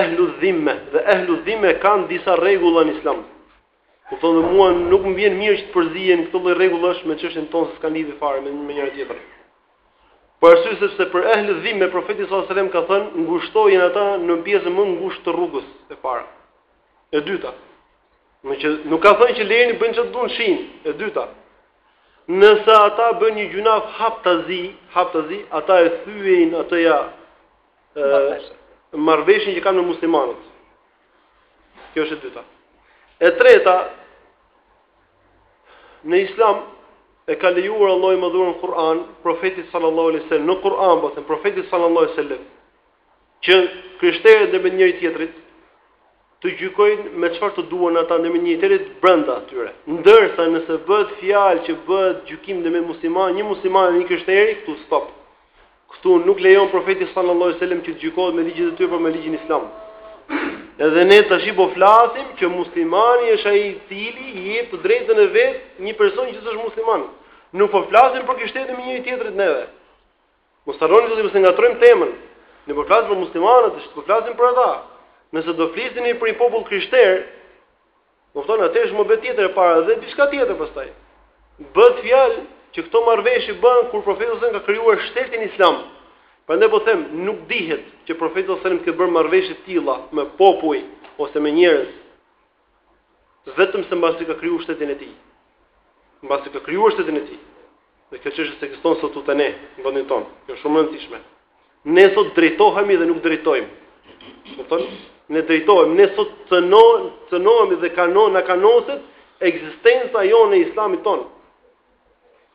Ehlu dhimme dhe ehlu dhimme kanë disa rregulla në Islam. Kupton dhe mua nuk më vjen mirë që të përzihen këto lloj rregullash me çështjen tonë se s'ka lidhje fare me me njëra tjetrën. Për arsye sepse për ehli dhimmen profeti sallallahu alajhi wasallam ka thënë ngushtojini ata në pjesën më të ngushtë të rrugës e para. E dyta, më që nuk ka thënë që lejeni bëjnë çfarë duan shin. E dyta, nëse ata bëjnë një gjynah haptazi, haptazi, ata e thyejnë atë ja ë marrëveshjen që kanë me muslimanët. Kjo është e dyta. E treta, në islam e ka lejuar Allahu i madhëruar në Kur'an, profeti sallallahu alaihi wasallam në Kur'an, po them profeti sallallahu alaihi wasallam që krishterët ndërmjet njëri tjetrit të gjykojnë me çfarë të duan ata ndërmjet njëri tjetrit brenda atyre. Ndërsa nëse bëhet fjalë që bëhet gjykim ndërmjet musliman, një musliman dhe një krishteri, këtu stop. Këtu nuk lejon profeti sallallahu alejhi ve sellem që të gjykohet me ligjet e tyre por me ligjin islam. Edhe ne tashi po flasim që muslimani është ai i cili i jep të drejtën e vet një person që është musliman. Nuk po flasim për krishterët me njëri tjetrin neve. Mos harroni se do të ngatërrojmë temën. Ne po flasim për muslimanët tashi, s'po flasim për ata. Nëse do flisni për një popull krishterë, Kupton, atëherë është muhabet tjetër e para dhe diçka tjetër pastaj. Bëhet fjalë që këto marrëveshje bëhen kur profeti sallallahu alajhi wasallam ka krijuar shtetin islam. Prandaj po them, nuk dihet që profeti sallallahu alajhi wasallam të ketë bërë marrëveshje të tilla me popuj ose me njerëz vetëm se mbasi ka krijuar shtetin e tij. Mbasi ka krijuar shtetin e tij. Dhe kjo çështje s'ekziston sot këtu te ne, në vendin tonë. Kjo është shumë e rëndësishme. Ne sot drejtohemi dhe nuk drejtojmë. Kupton? Ne drejtohemi, ne sot cënohen, cënohemi dhe kanë na kanoset ekzistenca jonë e Islamit tonë.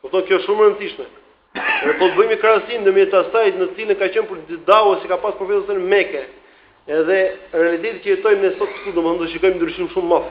Kupton? Kjo është shumë e rëndësishme. Ne po bëjmë një krahasim ndërmjet asaj në të cilën ka qenë përdawës që ka pas profeti në Mekë. Edhe realitetit që jetojmë ne sot këtu domethënë do shikojmë ndryshim shumë madh.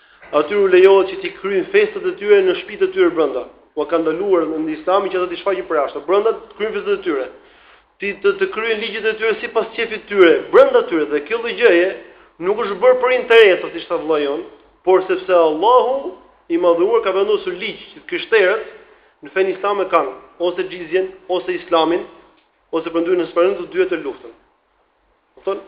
Atyre u lejohet që t'i kryejnë festat e tyre në shtëpitë e tyre brenda. Ua ka ndaluar Islami që ata t'i shfaqin përjashta, brenda të kryejnë festat e tyre. Ti të, të kryejnë ligjet e tyre sipas qefit tyre, brenda tyre dhe kjo lloj gjëje nuk është bërë për interesa, siç tha vëllai jonë, por sepse Allahu i madhëruar ka vendosur ligj që krishterët në fenë islame kanë ose xhizjen ose islamin ose përndryshe nëse s'të dyja luftën. Kupton?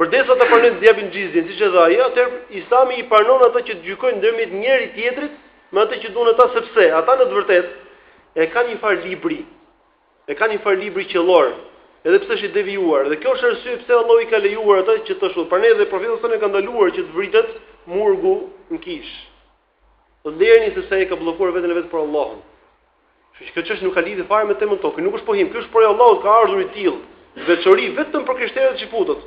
Përderisa të pranojnë të japin xhizjen, siç e tha ai, atëherë Islami i pranon ato që gjykojnë ndërmjet njëri tjetrit me atë që duan ata sepse ata në të vërtetë e kanë një farë libri. E kanë një farë libri qiellor, edhe pse është i devijuar. Dhe kjo është arsye pse Allahu i ka lejuar ata që të ashtu. Prandaj edhe profeti sallallahu alajhi wasallam ka ndaluar që të vritet murgu në kishë. Ta leni sepse ai ka bllokuar veten e vet për Allahun. Kështu që kjo çështje nuk ka lidhje fare me temën tonë, nuk është pohim, ky është prej Allahut, ka ardhur i tillë, veçori vetëm për krishterët, çifutët.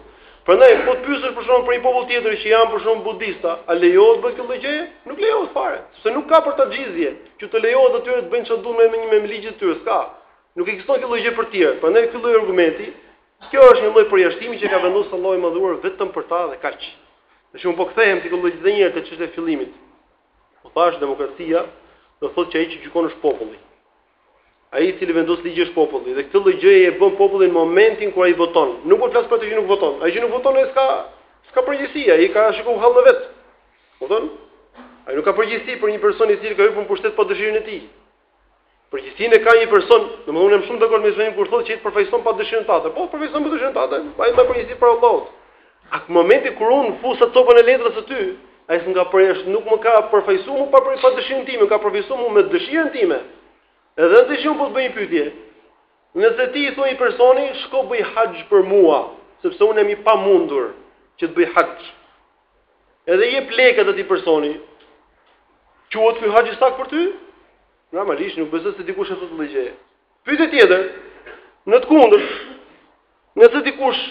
Prandaj po të pyesësh për shembull për një popull tjetër që janë për shembull budista, a lejohet kjo lloj gjëje? Nuk lejohet fare, sepse nuk ka për ta xhizje, që të lejohet atyre të bëjnë çfarë duan me një me ligjin e tyre, s'ka. Nuk ekziston kjo lloj gjëje për të tjerë. Prandaj ky lloj argumenti Kjo është një lloj përjashtimi që ka vendosur Allahu i Madhëruar vetëm për ta dhe kaq. Në shembull po kthehem te kjo lloj gjëje edhe një herë te çështja e fillimit. Po thashë demokracia do thotë që ai që gjykon është populli. Ai i cili vendos ligje është populli dhe këtë lloj gjëje e bën populli në momentin kur ai voton. Nuk po flas për atë që nuk voton. Ai që nuk voton ai s'ka s'ka përgjegjësi, ai ka shikuar hallin e vet. Kupton? Ai nuk ka përgjegjësi për një person i cili ka hyrë në pushtet pa dëshirën e tij. Përgjegjësinë e ka një person, domethënë unë jam shumë dakord me zonin kur thotë që ai përfaqëson pa dëshirën tënde. Po, përfaqëson pa dëshirën tënde, ai mban përgjegjësi para Allahut. Në momentin kur unë fusa copën e letrës aty, ai s'më ka përjesh, nuk më ka përfaqësuar më pa për pa dëshirën time, ka përfaqësuar me dëshirën time. Edhe tashi unë po të bëj një pyetje. Nëse ti i thua një personi, shko bëj haxh për mua, sepse unë jam i pamundur që të bëj haxh. Edhe jep lekët atij personi. Quhet ky haxh i saktë për ty? Normalisht nuk besoj se dikush e thotë këtë lloj gjëje. Pyetja tjetër, në të kundër, nëse dikush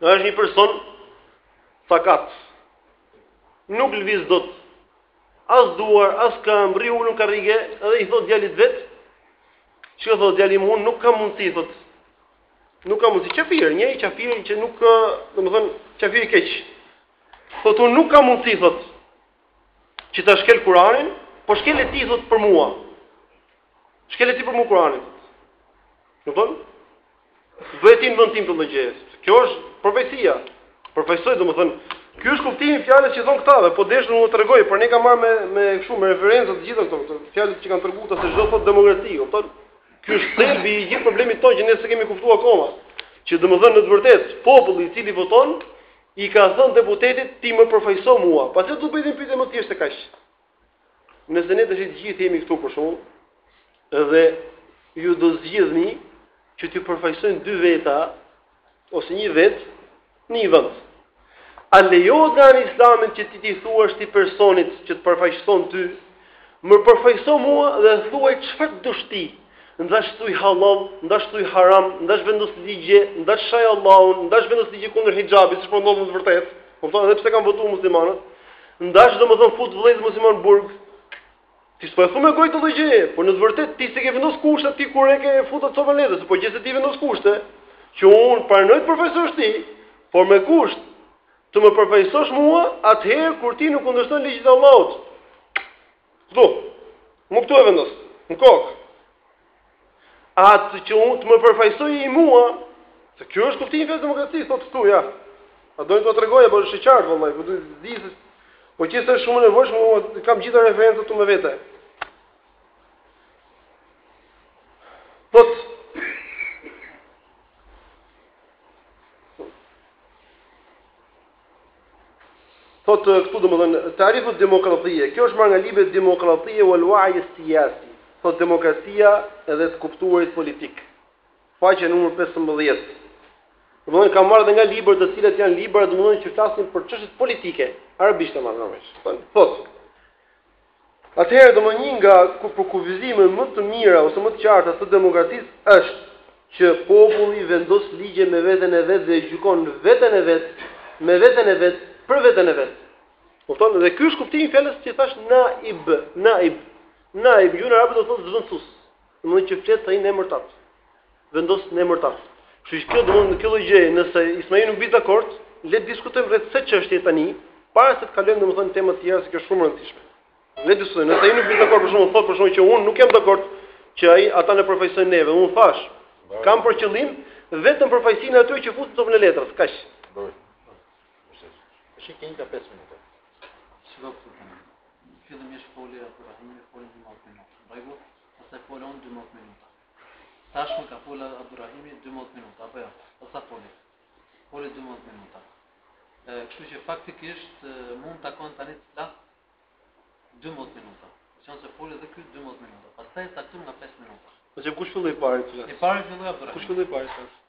është një person sakat, nuk lviz dot as duar, as këmbë, rri ulur në karrige, edhe i thotë djalit të vet, shko thotë djali im unë nuk kam mundësi thotë Nuk kam mundësi qafir, një qafir që nuk, domethënë, qafir i keq. Thot unë nuk kam mundësi thot që ta shkel Kur'anin, po shkele ti thot për mua. Shkele ti për mua Kur'anin. Domethënë, bëje ti në vend tim këtë lloj gjëje. Kjo është përfaqësia. Përfaqësoj domethënë, Ky është kuptimi i fjalës që thon këta dhe po deshe të tregoj, por unë i kam marrë me me kështu me referenca të gjitha këto, këto fjalët që kanë treguar se ç'do thotë demokraci, kupton? Ky është thelbi i gjithë problemit tonë që ne s'e kemi kuptuar akoma. Që domethënë në të vërtetë populli i cili voton i ka thënë deputetit ti më përfaqëso mua. Pastaj do bëj një pyetje më të thjeshtë se kaq. Nëse ne të gjithë jemi këtu për shembull dhe ju do zgjidhni që t'ju përfaqësojnë dy veta ose një vet në një vend. A lejohet nga islami që ti ti thuash atij personit që të përfaqëson ty, më përfaqëso mua dhe thuaj çfarë të dush ti, ndash thuj halal, ndash thuj haram, ndash vendos ligje, ndash shaj Allahun, ndash vendos ligje kundër hixhabit, siç po ndodh në të vërtetë, kupton edhe pse kanë votuar muslimanët, ndash domethënë fut vëllezër musliman burg, Ti s'po e thu me gojë këtë lloj gjëje, por në të vërtetë ti s'e ke vendos kushte ti kur e ke futur copën e letrës, po gjithsesi ti vendos kushte që unë pranoj të përfaqësosh ti, por me kusht të më përfaqësosh mua atëherë kur ti nuk kundërshton ligjet e Allahut. Këtu. Nuk këtu e vendos. Në kokë. Atë që të më përfaqësojë ai mua, se kjo është kuptimi i fjalës demokraci, thotë këtu ja. A do ta tregoj apo është e qartë vëllai, po të di se po që është shumë e nevojshme, unë kam gjitha referencat këtu me vete. Thotë Thotë këtu domethënë tarifu demokratie, kjo është marrë nga libri Demokratie ual uaje sijasi, thotë demokracia dhe të kuptuarit politik. Faqe numër 15. Domethënë kam marrë edhe nga libra të cilat janë libra domethënë që flasin për çështje politike, arabisht e marrë normalisht. Thotë Atëherë domethënë një nga përkufizimet më të mira ose më të qarta të demokracisë është që populli vendos ligje me veten e vet dhe gjykon veten e vet me veten e vet për veten e vet. Kupton? Dhe ky është kuptimi i fjalës që i thash naib, naib. Naib, gjuhën arabe do të thotë zëvendësues. Domethënë që flet ai në emër tat. vendos në emër tat. Kështu që kjo domethënë në këtë lloj gjëje, nëse Ismaili nuk bie dakord, le të diskutojmë rreth kësaj çështje tani, para se të kalojmë domethënë në tema të tjera se kjo është shumë e rëndësishme. Le të diskutojmë, nëse ai nuk bie dakord për shembull thotë për shembull që unë nuk jam dakord që ai ata na përfaqësojnë neve, unë thash, kam për qëllim vetëm përfaqësinë e atyre që futet copën e letrës, kaq. Shih keni nga 5 minuta. Si do të thonë? Fillimisht foli Abdurrahimi foli 12 minuta. Bajgo, pastaj folon 12 minuta. Tashmë ka fol Abdurrahimi 12 minuta, apo jo? Po sa foli? Foli 12 minuta. E, kështu që faktikisht mu më takon tani të flas 12 minuta. Qenë se foli edhe ky 12 minuta. Pastaj e caktum nga 5 minuta. Po çe kush filloi i pari të flasë? I pari filloi Abdurrahimi. Kush filloi i pari të flasë?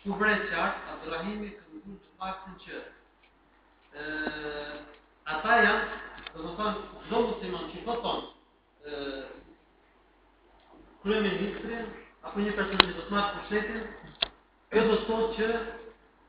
Shumë e qartë, Abdurrahimi ka pranuar të paktën që ë ata janë, do të thonë, çdo musliman që voton ë kryeministrin apo një person që do të marrë pushtetin, kjo do të thotë që